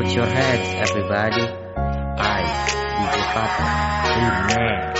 Put your hands, everybody. I, DJ Papa, Remix.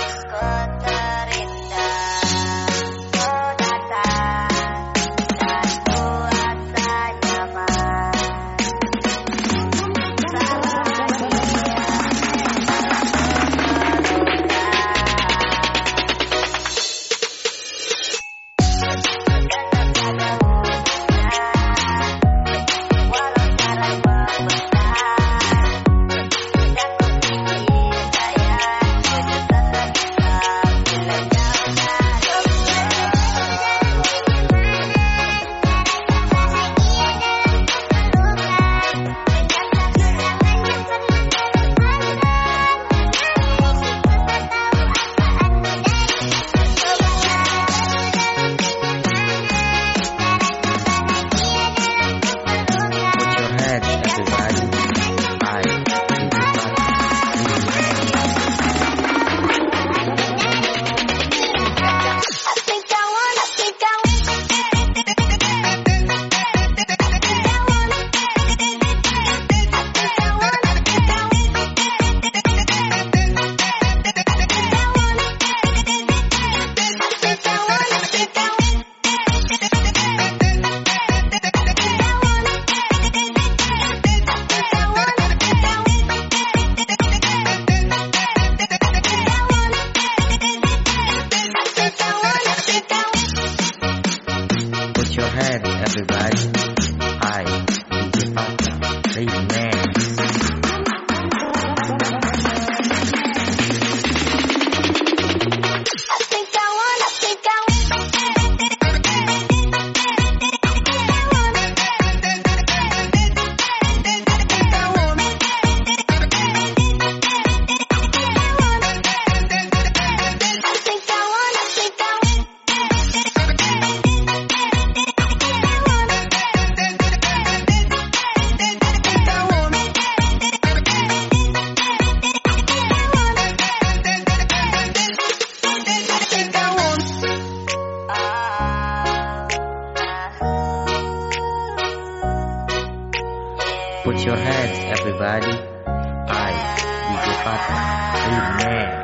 Everybody. Put your hands, everybody. I, DJ Papa, Remix.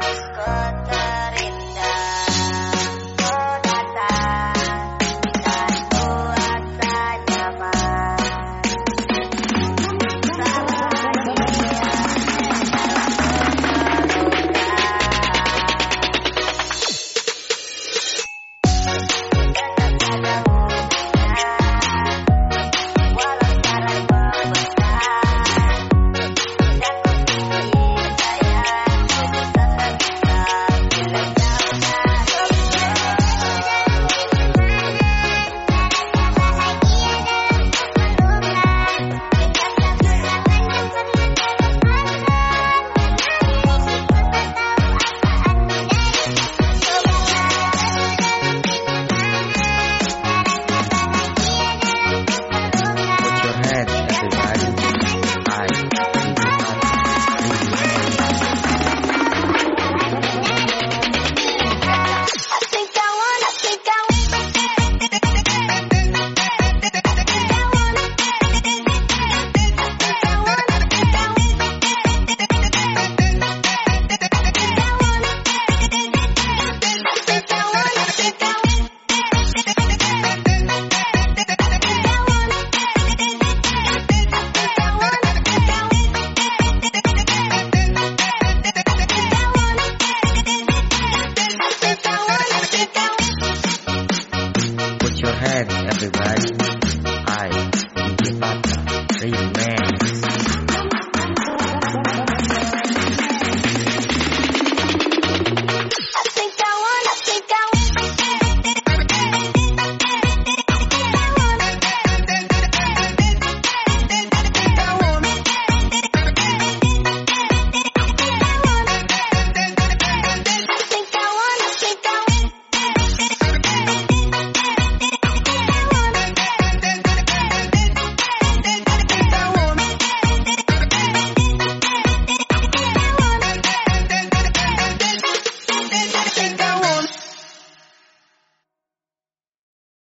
Hands, everybody.